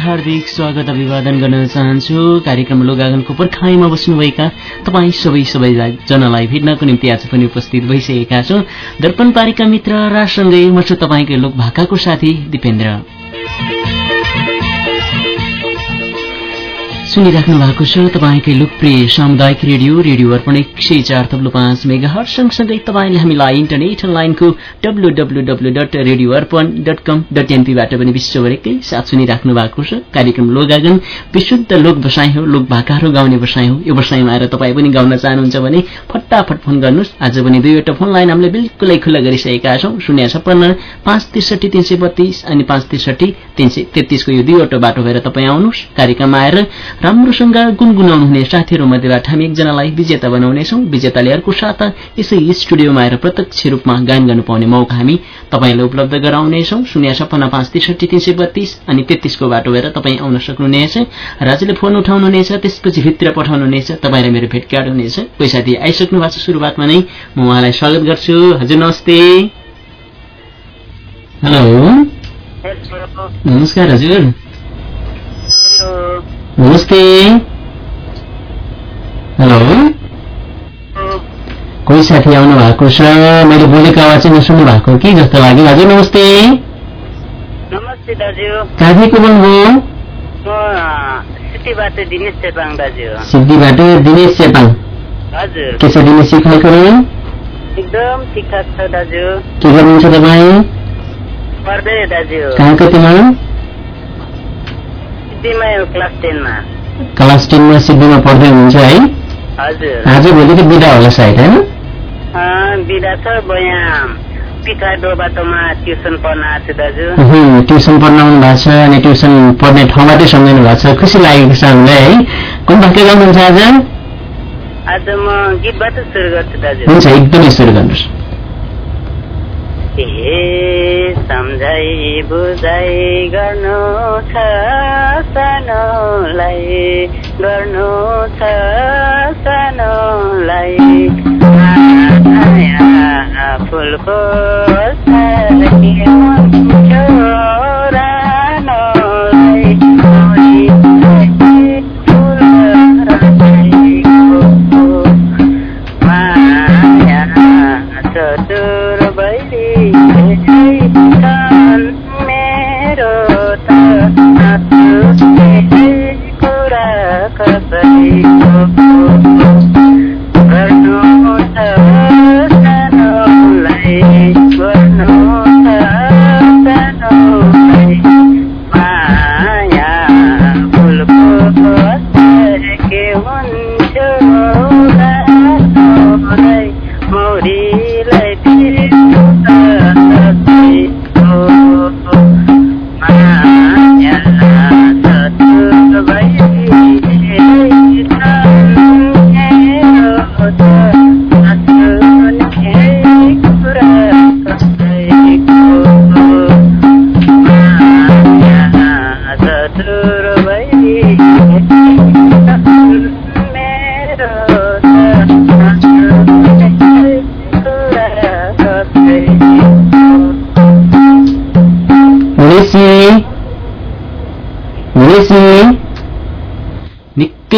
हार्दिक स्वागत अभिवादन गर्न चाहन्छु। कार्यक्रम लोगागनको पर्खाइमा बस्नुभएका तपाईँ सबै सबैजनालाई भेट्नको निम्ति आज पनि उपस्थित भइसकेका छौँ। दर्पण पारिका मित्र राजसँगै म छु तपाईँकै लोक भाकाको साथी दिपेन्द्र। सुनिराख्नु भएको छ। तपाईँकै लोकप्रिय सामुदायिक रेडियो रेडियो अर्पण एक सय चार थप्लो पाँच मेगा सँगसँगै तपाईँले हामीलाई इन्टरनेट लाइनको W W W dot radio Arpan dot com dot एनपीबाट पनि विश्वभरिकै साथ सुनिराख्नु भएको छ। कार्यक्रम लोगागन विशुद्ध लोक बसाइ हो लोक भाकाहरू गाउने बसाइ हो। यो बसाइमा आएर तपाईँ पनि गाउन चाहनुहुन्छ भने फटाफट फोन गर्नुहोस्। आज पनि दुईवटा फोन लाइन हामीले बिल्कुलै खुल्ला गरिसकेका छौँ। शून्य छप्पन्न पाँच त्रिसठी तिन सय बत्तीस अनि पाँच त्रिसठी तिन सय तेत्तिसको यो दुईवटा बाटो भएर तपाईँ आउनुहोस्। कार्यक्रममा आएर राम्रोसँग गुनगुनाउनु हुने साथीहरू मध्येबाट हामी एकजनालाई विजेता बनाउनेछौँ। विजेताले अर्को साता यसै स्टुडियोमा आएर प्रत्यक्ष रूपमा गायन गर्नु पाउने मौका हामी तपाईँलाई उपलब्ध गराउनेछौँ। शून्य सपन्न पाँच त्रिसठी तिन सय बत्तीस अनि तेत्तिसको बाटो भएर तपाईँ आउन सक्नुहुनेछ। राज्यले फोन उठाउनुहुनेछ त्यसपछि भित्र पठाउनुहुनेछ। तपाईँलाई मेरो भेटघाट हुनेछ। कोही साथी आइसक्नु भएको छ सुरुवातमा नै म उहाँलाई स्वागत गर्छु। हजुर नमस्ते। हेलो। नमस्कार हजुर। नमस्ते। हेलो। कोही साथी आउनु भएको छ? मैले बोलेको आवाज चाहिँ नसुन्नु भएको कि? जस्तो लाग्यो। हजुर नमस्ते। कहाँदेखिको बोल्नुभयो सिद्धिबाट दिनेश चेपाङ हजुर। के छ दिनेश सिखाइको एकदम ठिकठाक छ दाजु। के गर्नुहुन्छ तपाईँ? कहाँ कतिमा सिटीमा क्लास टेनमा। क्लास टेनमा सिद्धिमा पढ्दै हुनुहुन्छ है? हजुर। आज भोलि त बिदा होला सायद होइन? बिदा छ बयाँ पिठा बाटोमा ट्युसन पढ्न आएको छु दाजु। ट्युसन पढ्न आउनु भएको छ अनि ट्युसन पढ्ने ठाउँबाटै सम्झिनु भएको छ। खुसी लागेको छ हामीलाई है? कुन भाका गाउनुहुन्छ आज? आज म गीतबाट सुरु गर्छु दाजु। हुन्छ एकदमै सुरु गर्नुहोस्। ए सम्झाइ बुझाइ गर्नु छ सानोलाई। गर्नु छ सानोलाई। फुलको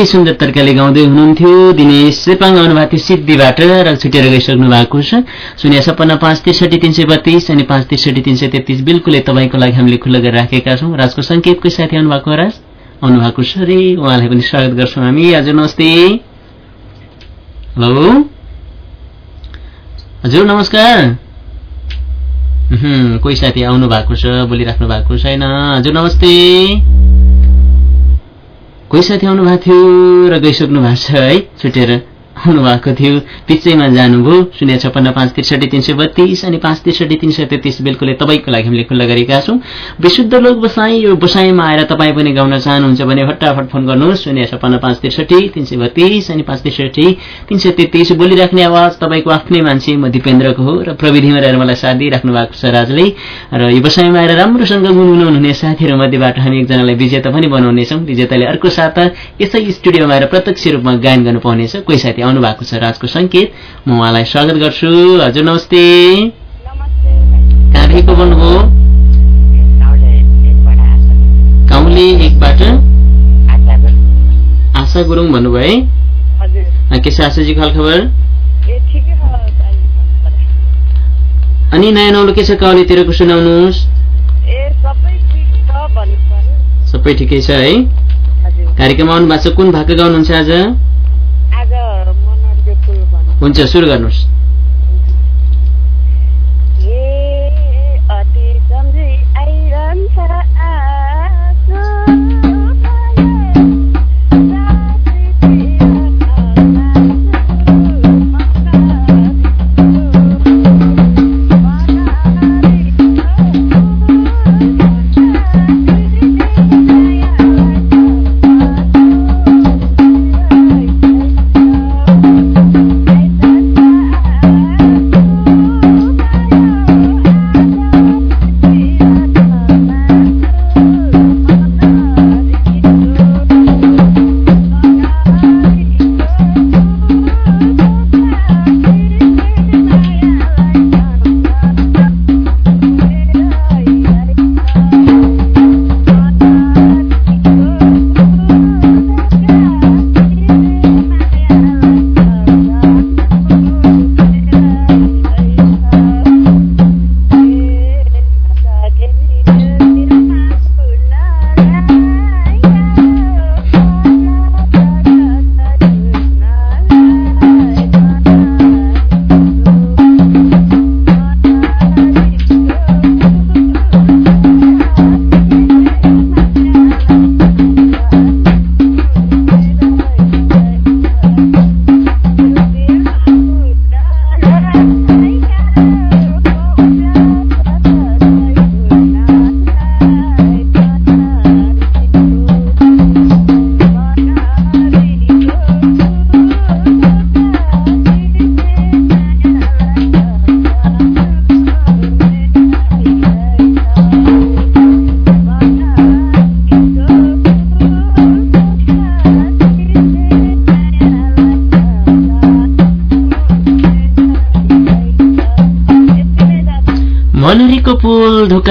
सुन्दर तरिकाले गाउँदै हुनुहुन्थ्यो दिनेश चेपाङ आउनुभएको थियो सिद्धिबाट र छुटेर गइसक्नु भएको छ। शून्य सपन्न पाँच त्रिसठी तिन सय बत्तीस अनि पाँच त्रिसठी तिन सय तेत्तिस बिल्कुलै तपाईँको लागि हामीले खुल्ला गरेर राखेका छौँ। राजको सङ्केतको साथी आउनुभएको हो राज आउनुभएको छ अरे उहाँलाई पनि स्वागत गर्छौँ हामी। हजुर नमस्ते। हेलो। हजुर नमस्कार। कोही साथी आउनु भएको छ बोलिराख्नु भएको छैन। हजुर नमस्ते। कोही साथी आउनु भएको थियो र गइसक्नु भएको छ है छुटेर। आउनु भएको थियो। पिच्छैमा जानुभयो। शून्य छप्पन्न पाँच त्रिसठी तिन सय बत्तीस अनि पाँच त्रिसठी तिन सय तेत्तिस बिल्कुलै तपाईँको लागि हामीले खुल्ला गरेका छौँ। विशुद्ध लोक बसाई यो बसाइमा आएर तपाईँ पनि गाउन चाहनुहुन्छ भने फटाफट फोन गर्नुहोस्। शून्य छप्पन्न पाँच त्रिसठी तिन सय बत्तीस अनि पाँच त्रिसठी तिन सय तेत्तिस बोलिराख्ने आवाज तपाईँको आफ्नै मान्छे म दिपेन्द्रको हो। र प्रविधिमा रहेर मलाई साथ दिइराख्नु भएको छ राजले। र यो बसाइमा आएर राम्रोसँग गुनगुनाउनु हुने साथीहरू मध्येबाट हामी एकजनालाई विजेता पनि बनाउनेछौँ। विजेताले अर्को साता यसै स्टुडियोमा आएर प्रत्यक्ष रूपमा गायन गर्नु पाउनेछ। कोही साथी आउनु भएको छ राजको सङ्केत। म उहाँलाई स्वागत गर्छु। हजुर नमस्ते। कहाँदेखिको बोल्नुभयो काउली एकबाट आशा गुरुङ भन्नुभयो है। के छ आशाजी खबर। अनि नयाँ नौलो के छ काउलीतिरको सुनाउनुहोस्। सबै ठिक छ है। हजुर कार्यक्रममा आउनु भएको छ। कुन भाका गाउनुहुन्छ आज? हुन्छ सुरु गर्नुहोस्।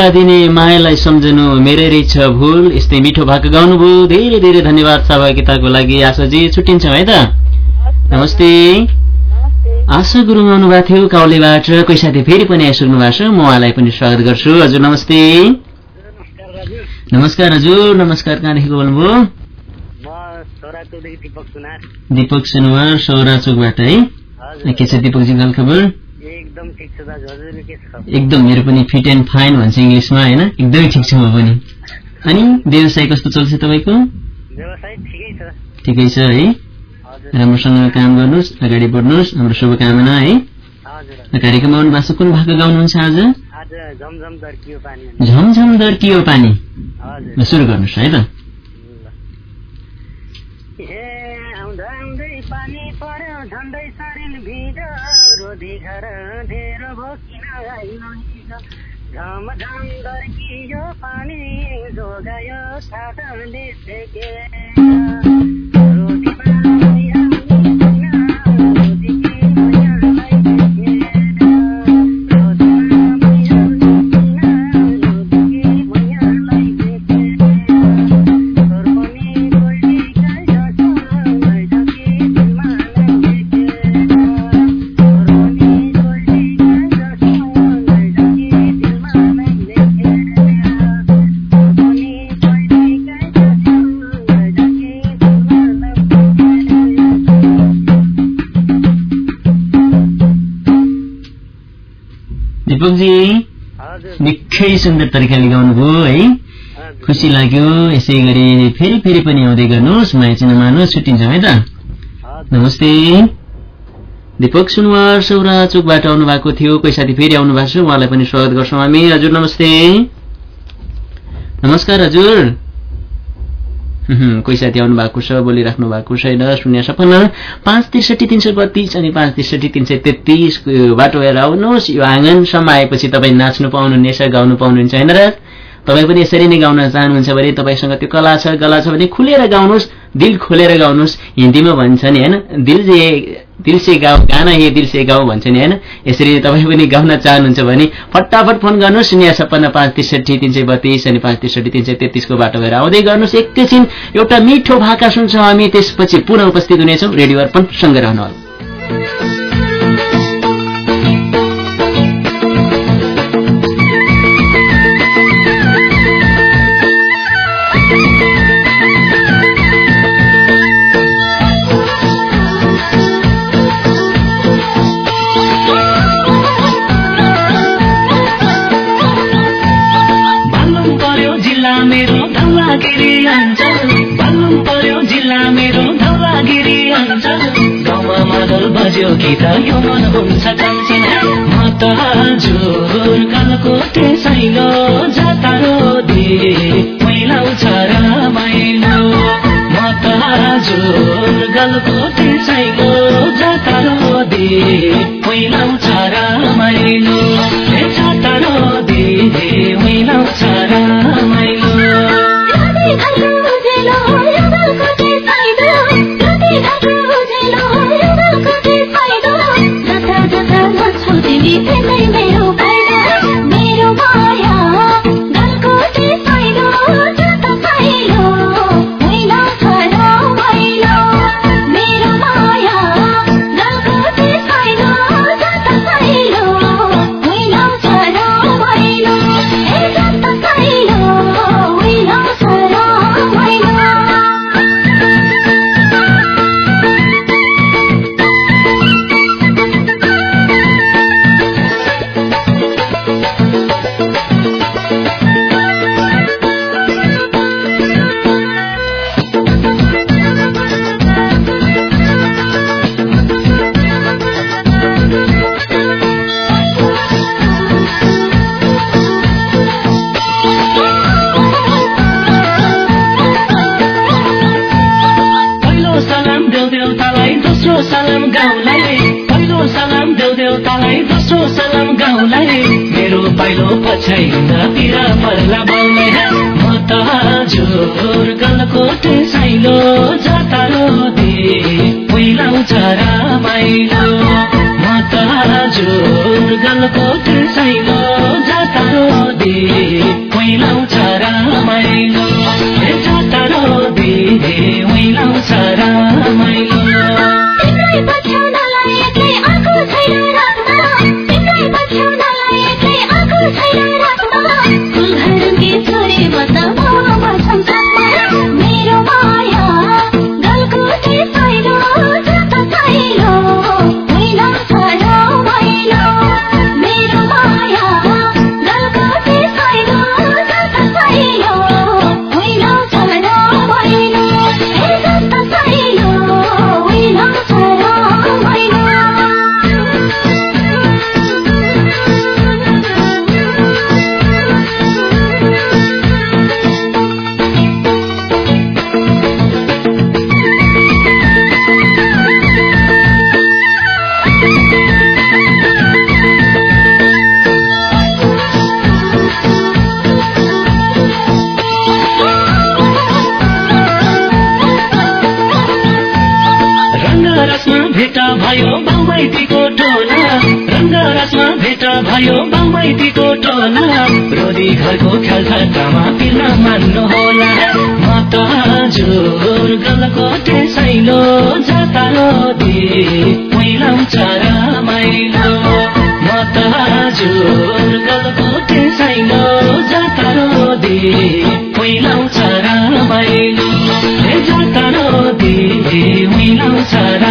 धोका दिने मायालाई सम्झनु मेरै रहेछ भुल। यस्तै मिठो भाका गाउनुभयो। धेरै धेरै धन्यवाद सहभागिताको लागि आशाजी। छुट्टिन्छौँ है त? नमस्ते। आशा गुरुङ आउनुभएको थियो काउलेबाट। कोही साथी फेरि पनि आइसक्नु भएको छ। म उहाँलाई पनि स्वागत गर्छु। हजुर नमस्ते। नमस्कार हजुर। नमस्कार कहाँदेखि बोल्नुभयो? दिपक सुनवार सौरा चोकबाट है। के छ दिपकजी खबर एकदम ठिक छ दाजु हजुर के छ एकदम मेरो पनि फिट एन्ड फाइन भन्छ इङ्ग्लिसमा होइन? एकदमै ठिक छु म पनि। अनि व्यवसाय कस्तो चल्छ तपाईँको? ठिकै छ। है? राम्रोसँग काम गर्नुहोस् अगाडि बढ्नुहोस् हाम्रो शुभकामना है? हजुर। कार्यक्रममा आउनु भएको छ कुन भाका गाउनुहुन्छ आज? झमझम दर्कियो पानी सुरु गर्नुहोस् है त। झन्डै शरीर भिज रोधी घर हिजो झम झम दर्कियो पानी जोगायो निकै सुन्दर तरिकाले गाउनुभयो है? खुसी लाग्यो। यसै गरी फेरि फेरि पनि आउँदै गर्नुहोस्। माया चिना मार्नुहोस्। छुट्टिन्छौँ है त? नमस्ते। दिपक सुनवार सौरा चोकबाट आउनु भएको थियो। कोही साथी फेरि आउनु भएको छ? उहाँलाई पनि स्वागत गर्छौँ हामी। हजुर नमस्ते। नमस्कार हजुर। कोही साथी आउनु भएको छ बोलिराख्नु भएको छैन शून्य सपन्न पाँच त्रिसठी तिन सय बत्तिस अनि पाँच त्रिसठी तिन सय तेत्तिस बाटो भएर आउनुहोस् यो आँगनसम्म आएपछि तपाईँ नाच्नु पाउनुहुनेछ गाउनु पाउनुहुन्छ होइन र तपाईँ पनि यसरी नै गाउन चाहनुहुन्छ भने तपाईँसँग त्यो कला छ गला छ भने खुलेर गाउनुहोस् दिल खोलेर गाउनुहोस् हिन्दीमा भन्छ नि होइन? दिल जे दिलसे गाउँ गाना हे दिलसे गाउँ भन्छ नि होइन? यसरी तपाईँ पनि गाउन चाहनुहुन्छ भने फटाफट फोन गर्नुहोस् शून्य छप्पन्न पाँच त्रिसठी तिन सय बत्तिस अनि पाँच त्रिसठी तिन सय तेत्तिसको बाटो भएर आउँदै गर्नुहोस्। एकैछिन एउटा मिठो भाका सुन्छौँ हामी त्यसपछि पुनः उपस्थित हुनेछौँ रेडियो अर्पण सँगै रहनुहोला। बज्यो गीत यो मन हुन्छ कान्छिन म त हजुर कालको त्यसैलो जातारो दे मैलाउँछ रमाइलो म त हजुर गलको त्यसैलो जातारो दे मैलाउँछ मैलाउँछ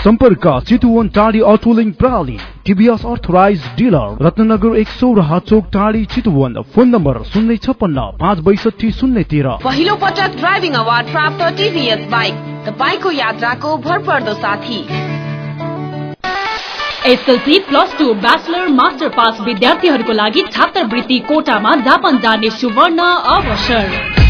सम्पर्क चितुवन टाढी अटोलिङ प्रणाली टिभीएस अर्थराइज डिलर रत्नगर एक सौ र चोक टाढी चितुवन फोन नम्बर शून्य छप्पन्न पाँच बैसठी शून्य तेह्र। पहिलो पटक ड्राइभिङ अवार्ड प्राप्त टिभीएस बाइक तपाईँको यात्राको भरपर्दो साथी। SLC plus two bachelor master pass विद्यार्थीहरूको लागि छात्रवृत्ति कोटामा जापान जाने सुवर्ण अवसर।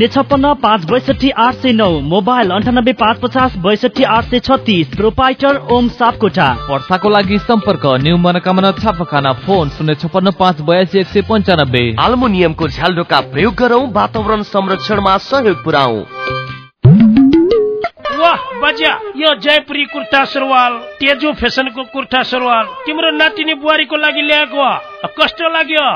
शून्य छप्पन्न पाँच बैसठी आठ सय नौ मोबाइल अन्ठानब्बे पाँच पचास बैसठी आठ सय छत्तिस प्रोपाइटर ओम सापकोटा वर्षाको लागि सम्पर्क न्यू मनोकामना छापाखाना फोन शून्य छप्पन्न पाँच बयासी एक सय पन्चानब्बे। आल्मुनियमको झ्यालडोका प्रयोग गरौँ वातावरण संरक्षणमा सहयोग पुऱ्याउ वाह बजा यो जयपुरी कुर्ता सुरुवाल तेजु फेसनको कुर्ता सुरुवाल। तिम्रो नातिनी बुहारीको लागि ल्याएको कस्तो लाग्यो।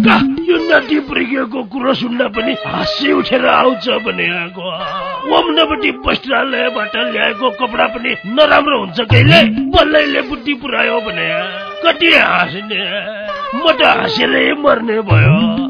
यो नाति पुर्किएको कुरो सुन्दा पनि हाँसी उठेर आउँछ भने ओम नबटी वस्त्रालयबाट ल्याएको कपडा पनि नराम्रो हुन्छ कहिले? बल्लैले बुद्धि पुऱ्यायो भने कति हाँस्ने? म त हाँसेरै मर्ने भयो।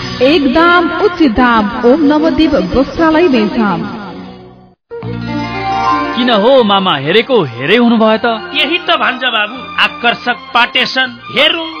एक दाम उचित दाम ओम नवदीप वस्त्रालय बेचाम किन हो मामा हेरेको हेरै हुनुभयो त? यही त भन्छ बाबु आकर्षक पाटेसन हेरौँ।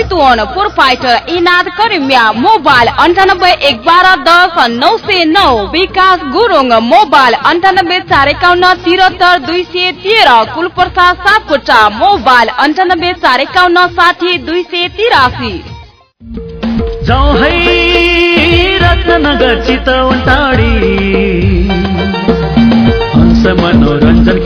चितवन प्रोपाइटर इनाद करिमिया मोबाइल अन्ठानब्बे एक बाह्र दस नौ सय नौ विकास गुरुङ मोबाइल अन्ठानब्बे चार एकाउन्न तिहत्तर दुई सय तेह्र कुलप्रसाद सापकोटा मोबाइल अन्ठानब्बे चार एकाउन्न साठी दुई सय तिरासी मनोरञ्जन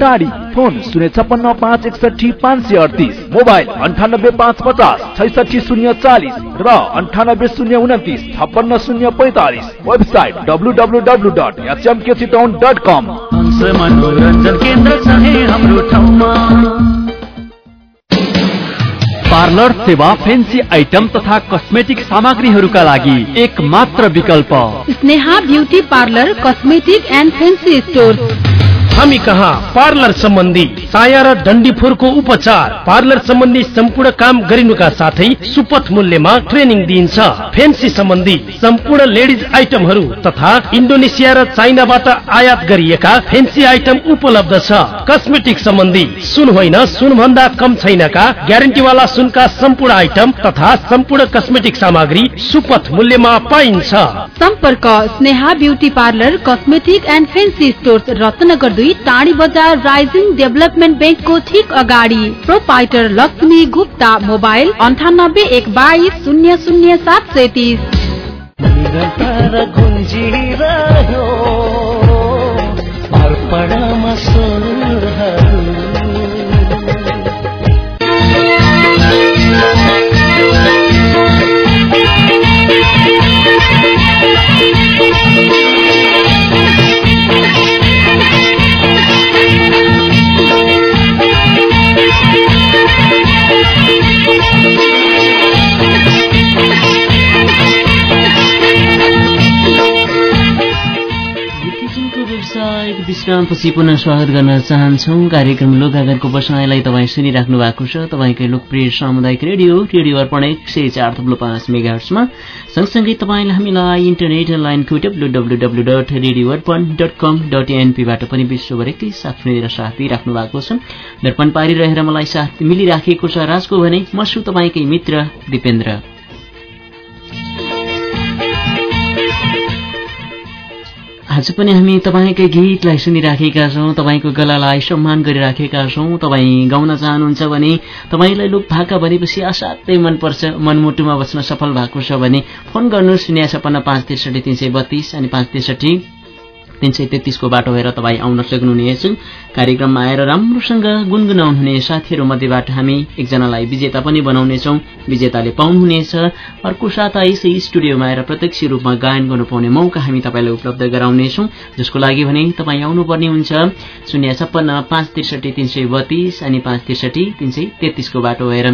टाढी फोन शून्य छप्पन्न पाँच एकसठी पाँच सय अडतिस मोबाइल अन्ठानब्बे पाँच पचास छैसठी शून्य चालिस र अन्ठानब्बे शून्य उन्तिस छप्पन्न शून्य पैतालिस website W W W dot HMK Chitwan dot com. Hans मनोरञ्जन केन्द्र छ है हाम्रो ठाउँमा। पार्लर सेवा फेन्सी आइटम तथा कस्मेटिक सामग्रीहरूका लागि एक मात्र विकल्प। Sneha beauty parlour cosmetic and fancy store हामी कहाँ? पार्लर सम्बन्धी साया र डन्डीफोरको उपचार। पार्लर सम्बन्धी सम्पूर्ण काम गरिनुका साथै सुपथ मूल्यमा ट्रेनिङ दिइन्छ। फेन्सी सम्बन्धी सम्पूर्ण लेडिज आइटमहरू तथा इन्डोनेसिया र चाइनाबाट आयात गरिएका फेन्सी आइटम उपलब्ध छ। कस्मेटिक सम्बन्धी सुन होइन सुन भन्दा कम छैनका ग्यारेन्टीवाला सुनका सम्पूर्ण आइटम तथा सम्पूर्ण कस्मेटिक सामग्री सुपथ मूल्यमा पाइन्छ। सम्पर्क Sneha beauty parlour cosmetic and fancy store Ratnanagar दुई टाढी बजार राइजिङ डेभलपमेन्ट ब्याङ्कको ठिक अगाडि। प्रोपाइटर लक्ष्मी गुप्ता मोबाइल अन्ठानब्बे एक बाइस शून्य शून्य सात सय विश्रामपछि पुनः स्वागत गर्न चाहन्छौँ। कार्यक्रम लोकागरको बसाइलाई तपाईँ सुनिराख्नु भएको छ। तपाईँकै लोकप्रिय सामुदायिक रेडियो रेडियो अर्पण एक सय चार थप्लो पाँच मेगाहर्समा सँगसँगै तपाईँले हामीलाई इन्टरनेट लाइनको W W W dot radio Arpan dot com dot एनपीबाट पनि विश्वभरिकै साथ सुनेर साथ दिइराख्नु भएको छ। दर्पण पारिरहेर मलाई साथ मिलिराखेको छ राजको भने म छु तपाईँकै मित्र दिपेन्द्र। आज पनि हामी तपाईँकै गीतलाई सुनिराखेका छौँ तपाईँको गलालाई सम्मान गरिराखेका छौँ। तपाईँ गाउन चाहनुहुन्छ भने तपाईँलाई लोक भाका भनेपछि असाध्यै मनपर्छ मनमुटुमा बस्न सफल भएको छ भने फोन गर्नु शून्य छपन्न पाँच त्रिसठी तिन सय बत्तीस अनि पाँच त्रिसठी। तिन सय तेत्तिसको बाटो भएर तपाईँ आउन सक्नुहुनेछ कार्यक्रममा आएर राम्रोसँग गुनगुनाउनुहुने साथीहरू मध्येबाट हामी एकजनालाई विजेता पनि बनाउनेछौँ। विजेताले पाउनुहुनेछ। अर्को साता यसै स्टुडियोमा आएर प्रत्यक्ष रूपमा गायन गर्नु पाउने मौका हामी तपाईँलाई उपलब्ध गराउनेछौँ। जसको लागि भने तपाईँ आउनुपर्ने हुन्छ। शून्य छप्पन्न पाँच त्रिसठी तिन सय बत्तीस अनि पाँच त्रिसठी तिन सय तेत्तिसको बाटो भएर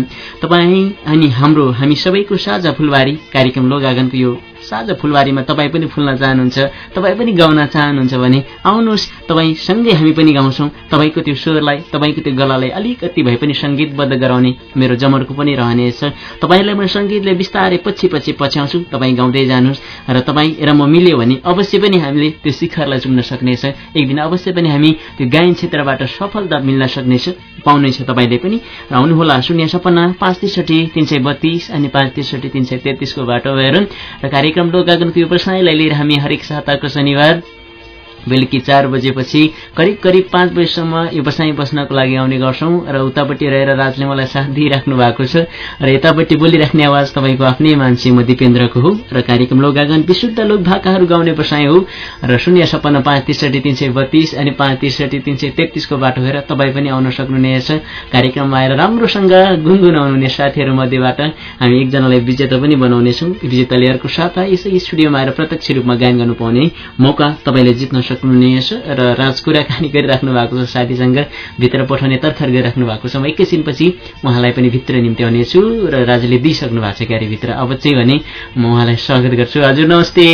तपाईँ अनि हाम्रो हामी सबैको साझा फुलबारी कार्यक्रम लोगागनको यो साझा फुलबारीमा तपाईँ पनि फुल्न चाहनुहुन्छ तपाईँ पनि गाउन चाहनुहुन्छ भने आउनुहोस् तपाईँसँगै हामी पनि गाउँछौँ। तपाईँको त्यो स्वरलाई तपाईँको त्यो गलालाई अलिकति भए पनि सङ्गीतबद्ध गराउने मेरो जमर्को पनि रहनेछ तपाईँलाई म सङ्गीतले बिस्तारै पछि पछि पछ्याउँछु। तपाईँ गाउँदै जानुहोस् र तपाईँ र म मिल्यो भने अवश्य पनि हामीले त्यो शिखरलाई चुम्न सक्नेछ। एक दिन अवश्य पनि हामी त्यो गायन क्षेत्रबाट सफलता मिल्न सक्नेछ। पाउनेछ तपाईँले पनि। र आउनुहोला शून्य सपन्न पाँच त्रिसठी तिन सय बत्तीस अनि पाँच त्रिसठी तिन सय तेत्तिसको बाटो भएर र कार्यक्रम लोकागनको यो प्रसाईलाई लिएर हामी हरेक साताको शनिबार बेलुकी चार बजेपछि करिब करिब पाँच बजीसम्म यो बसाइ बस्नको लागि आउने गर्छौँ र उतापट्टि रहेर राजले मलाई साथ दिइराख्नु भएको छ र यतापट्टि बोलिराख्ने आवाज तपाईँको आफ्नै मान्छे म दिपेन्द्रको हो र कार्यक्रम लोगागन विशुद्ध लोक भाकाहरू गाउने बसाइ हो र शून्य सपन्न पाँच त्रिसठी तिन सय बत्तीस अनि पाँच त्रिसठी तिन सय तेत्तिसको बाटो भएर तपाईँ पनि आउन सक्नुहुनेछ। कार्यक्रममा आएर राम्रोसँग गुनगुनाउनुहुने साथीहरू मध्येबाट हामी एकजनालाई विजेता पनि बनाउनेछौँ। विजेताले अर्को साथ यसै स्टुडियोमा आएर प्रत्यक्ष रूपमा गायन गर्नु पाउने मौका तपाईँले जित्न सक्नुहुनेछ र राज कुराकानी गरिराख्नु भएको छ साथीसँग भित्र पठाउने तर्खर गरिराख्नु भएको छ। म एकैछिनपछि उहाँलाई पनि भित्र निम्त्याउनेछु र राजुले दिइसक्नु भएको छ क्यारीभित्र अब चाहिँ भने म उहाँलाई स्वागत गर्छु। हजुर नमस्ते।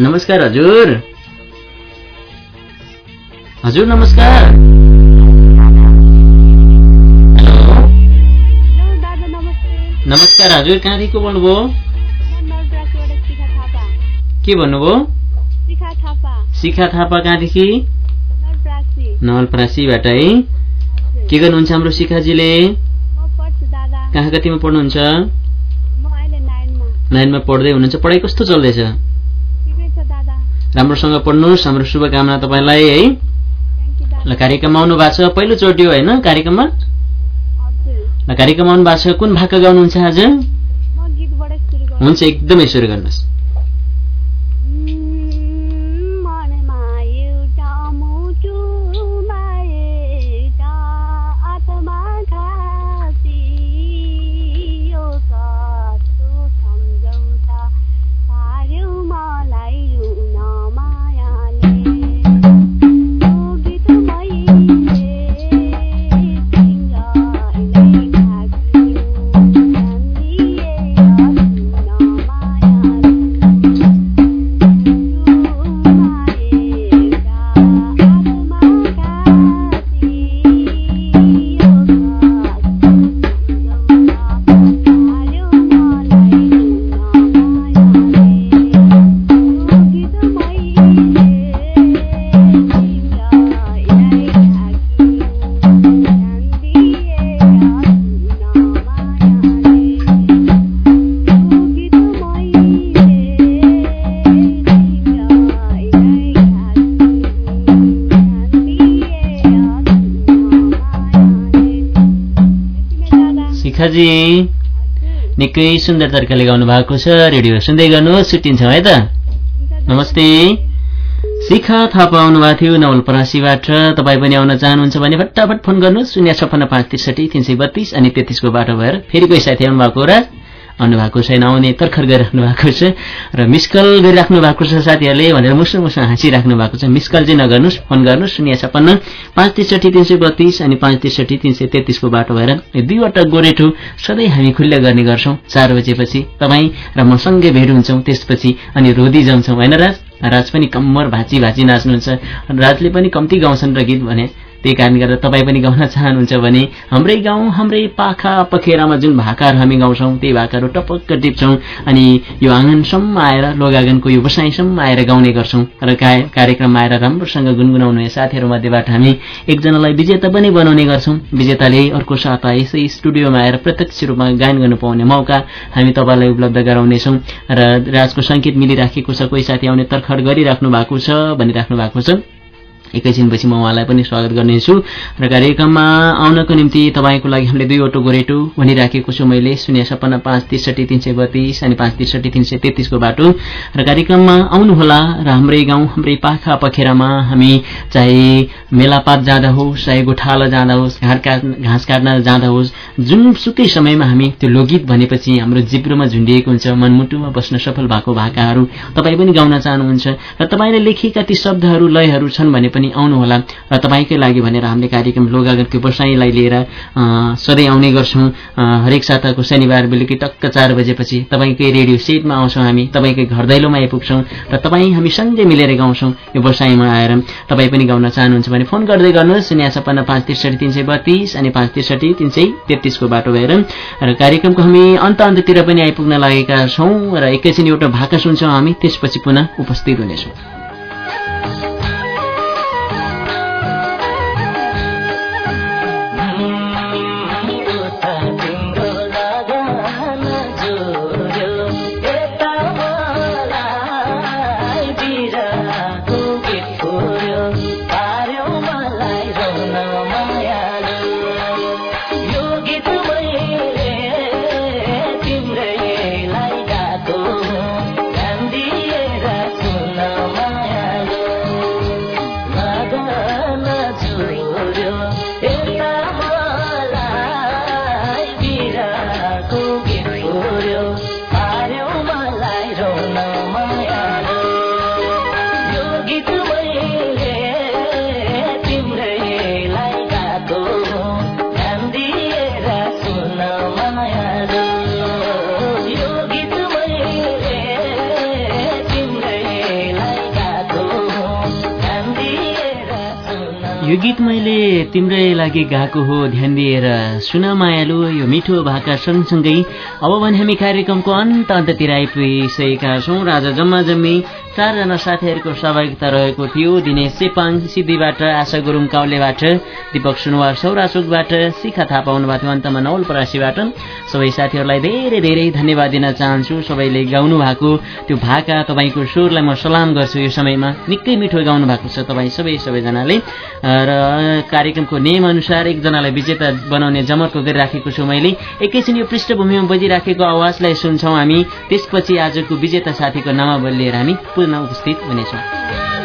नमस्कार हजुर। हजुर नमस्कार। नमस्कार हजुर। कहाँदेखिको बोल्नुभयो? के भन्नुभयो? शिखा थापा कहाँदेखि? नवलपरासीबाट है। के गर्नुहुन्छ हाम्रो शिखाजीले? कहाँ कतिमा पढ्नुहुन्छ? नाइनमा। पढ्दै हुनुहुन्छ। पढाइ कस्तो चल्दैछ? राम्रोसँग पढ्नुहोस्। हाम्रो शुभकामना तपाईँलाई है। ल कार्यक्रममा आउनु भएको छ। पहिलोचोटि हो होइन कार्यक्रममा? ल कार्यक्रममा आउनु भएको छ। कुन भाका गाउनुहुन्छ आज? हुन्छ एकदमै सुरु गर्नुहोस्। निकै सुन्दर तरिकाले गाउनु भएको छ। रेडियो सुन्दै गर्नुहोस् छुट्टिन्छौँ है त। नमस्ते। शिखा थापा आउनुभएको थियो नवलपरासीबाट तपाईँ पनि आउन चाहनुहुन्छ भने फटाफट फोन गर्नुहोस्। शून्य छप्पन्न पाँच त्रिसठी तिन सय बत्तीस अनि तेत्तिसको बाटो भएर फेरि कोही साथी आउनुभएको र आउनु भएको छैन आउने तर्खर गरिराख्नु भएको छ र मिसकल गरिराख्नु भएको छ साथीहरूले भनेर मुसु मुसु हाँसिराख्नु भएको छ। मिसकल चाहिँ नगर्नुहोस् फोन गर्नुहोस् शून्य छप्पन्न पाँच त्रिसठी तिन सय बत्तीस अनि पाँच त्रिसठी तिन सय तेत्तिसको बाटो भएर दुईवटा गोरेटो सधैँ हामी खुल्ला गर्ने गर्छौँ। चार बजेपछि तपाईँ र म सँगै भेट हुन्छौँ त्यसपछि अनि रोदी जान्छौँ होइन राज? राज पनि कम्मर भाँची भाँची नाच्नुहुन्छ। राजले पनि कम्ती गाउँछन् र गीत भने त्यही कारणले गर्दा तपाईँ पनि गाउन चाहनुहुन्छ भने हाम्रै गाउँ हाम्रै पाखा पखेरामा जुन भाकाहरू हामी गाउँछौँ त्यही भाकाहरू टपक्क टिप्छौँ अनि यो आँगनसम्म आएर लोगागनको यो बसाइसम्म आएर गाउने गर्छौँ र कार्यक्रममा आएर राम्रोसँग गुनगुनाउने साथीहरू मध्येबाट हामी एकजनालाई विजेता पनि बनाउने गर्छौँ। विजेताले अर्को साता यसै स्टुडियोमा आएर प्रत्यक्ष रूपमा गायन गर्नु पाउने मौका हामी तपाईँलाई उपलब्ध गराउनेछौँ र राजको सङ्केत मिलिराखेको छ कोही साथी आउने तर्खर गरिराख्नु भएको छ भनिराख्नु भएको छ। एकैछिनपछि म उहाँलाई पनि स्वागत गर्नेछु। र कार्यक्रममा आउनको निम्ति तपाईँको लागि हामीले दुईवटा गोरेटो भनिराखेको छु मैले। शून्य सपन्न पाँच त्रिसठी तिन सय बत्तिस अनि पाँच त्रिसठी तिन सय तेत्तिसको बाटो। र कार्यक्रममा आउनुहोला र हाम्रै गाउँ हाम्रै पाखा पखेरामा हामी चाहे मेलापात जाँदा होस् चाहे गोठाला जाँदा होस् घाट काट घाँस काट्न जाँदा होस् जुनसुकै समयमा हामी त्यो लोकगीत भनेपछि हाम्रो जिब्रोमा झुन्डिएको हुन्छ मनमुटुमा बस्न सफल भएको भाकाहरू तपाईँ पनि गाउन चाहनुहुन्छ। र तपाईँले लेखेका ती शब्दहरू लयहरू छन् भने पनि आउनुहोला। र तपाईँकै लागि भनेर हामीले कार्यक्रम लोगागतको बसाइलाई लिएर सधैँ आउने गर्छौँ। हरेक साताको शनिबार बेलुकी टक्क चार बजेपछि तपाईँकै रेडियो सेटमा आउँछौँ हामी तपाईँकै घर दैलोमा आइपुग्छौँ र तपाईँ हामी सँगै मिलेर गाउँछौँ यो बसाइमा आएर। तपाईँ पनि गाउन चाहनुहुन्छ भने फोन गर्दै गर्नुहोस्। शून्य छप्पन्न पाँच त्रिसठी तिन सय बत्तिस अनि पाँच त्रिसठी तिन सय तेत्तिसको बाटो भएर। र कार्यक्रमको हामी अन्त अन्ततिर पनि आइपुग्न लागेका छौँ र एकैछिन एउटा भाका सुन्छौँ हामी त्यसपछि पुनः उपस्थित हुनेछौँ। यो गीत मैले तिम्रै लागि गाएको हो ध्यान दिएर। सुन मायालु यो मिठो भाका सँगसँगै। अब भने हामी कार्यक्रमको अन्त अन्ततिर आइपुगिसकेका छौँ। राजा जम्मा जम्मी चारजना साथीहरूको सहभागिता रहेको थियो। दिनेश चेपाङ सिद्धिबाट आशा गुरुङ काउलेबाट दीपक सुनवार सौराचोकबाट शिखा थापा आउनुभएको थियो। अन्तमा नवलपरासीबाट सबै साथीहरूलाई धेरै धेरै धन्यवाद दिन चाहन्छु। सबैले गाउनु भएको त्यो भाका तपाईँको स्वरलाई म सलाम गर्छु यो समयमा। निकै मिठो गाउनु भएको छ तपाईँ सबै सबैजनाले। र कार्यक्रमको नियम अनुसार एकजनालाई विजेता बनाउने जमर्को गरिराखेको छु मैले। एकैछिन यो पृष्ठभूमिमा बजिराखेको आवाजलाई सुन्छौँ हामी। त्यसपछि आजको विजेता साथीको नामावली लिएर हामी पुनः उपस्थित हुनेछौँ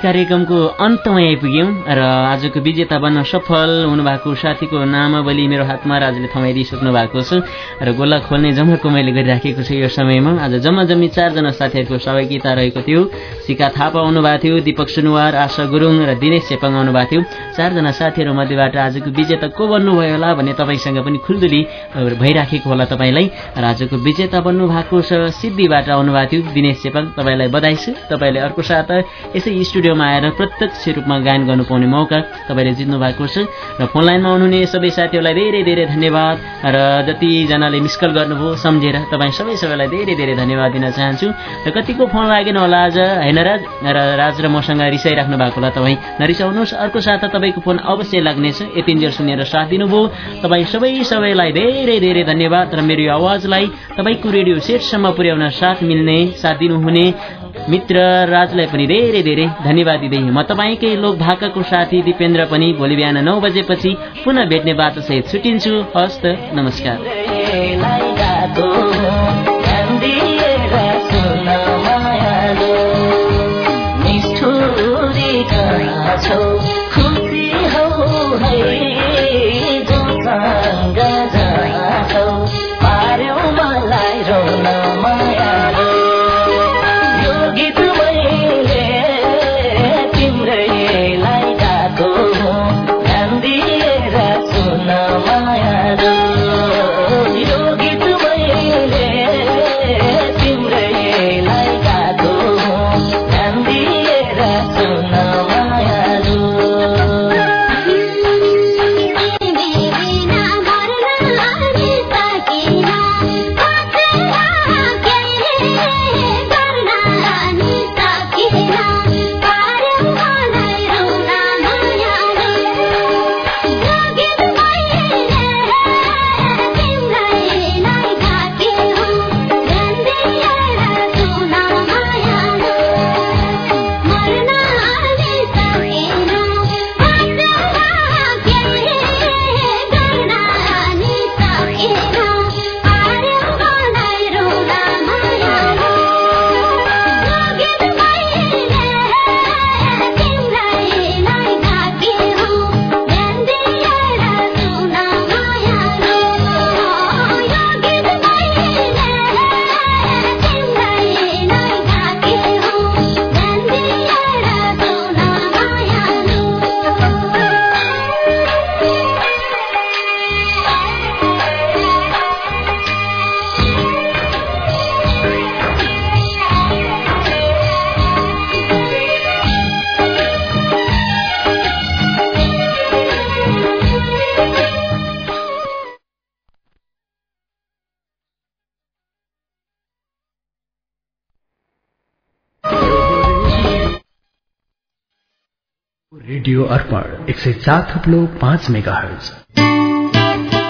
कार्यक्रमको अन्तमा आइपुग्यौँ र आजको विजेता बन्न सफल हुनुभएको साथीको नामावली मेरो हातमा राजले थमाइदिइसक्नु भएको छ र गोला खोल्ने जमर्को मैले गरिराखेको छु यो समयमा। आज जम्मा जम्मी चारजना साथीहरूको सहभागिता रहेको थियो। सिका थापा आउनुभएको थियो दीपक सुनवार आशा गुरुङ र दिनेश चेपाङ आउनुभएको थियो। चारजना साथीहरू मध्येबाट आजको विजेता को बन्नुभयो होला भन्ने तपाईँसँग पनि खुल्दुली भइराखेको होला तपाईँलाई। र आजको विजेता बन्नु भएको छ सिद्धिबाट आउनुभएको थियो दिनेश चेपाङ तपाईँलाई बधाई छु। तपाईँले अर्को साथ यसै स्टुडियोमा आएर प्रत्यक्ष रूपमा गायन गर्नु पाउने मौका तपाईँले जित्नु भएको छ र फोन लाइनमा आउनुहुने सबै साथीहरूलाई धेरै धेरै धन्यवाद र जतिजनाले मिसकल गर्नुभयो सम्झेर तपाईँ सबै सबैलाई धेरै धेरै धन्यवाद दिन चाहन्छु। र कतिको फोन लागेन होला आज? होइन राज? र राज र मसँग रिसाइराख्नु भएको होला तपाईँ। नरिसाउनुहोस् अर्को साथ तपाईँको फोन अवश्य लाग्नेछ। यतिन्जेल सुनेर साथ दिनुभयो। तपाईँ सबै सबैलाई धेरै धेरै धन्यवाद र मेरो यो आवाजलाई तपाईँको रेडियो सेटसम्म पुर्याउन साथ मिल्ने साथ दिनुहुने। मित्र राजलाई पनि धेरै धेरै धन्यवाद दिँदै म तपाईँकै लोक भाकाको साथी दिपेन्द्र पनि भोलि बिहान नौ बजेपछि पुनः भेट्ने बाटोसहित छुट्टिन्छु हस्त नमस्कार। रेडियो अर्पण एक सौ चार थप्लो पाँच मेगा हर्ज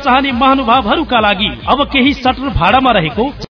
चाहने महानुभावहरूका लागि अब केही सटर भाडामा रहेको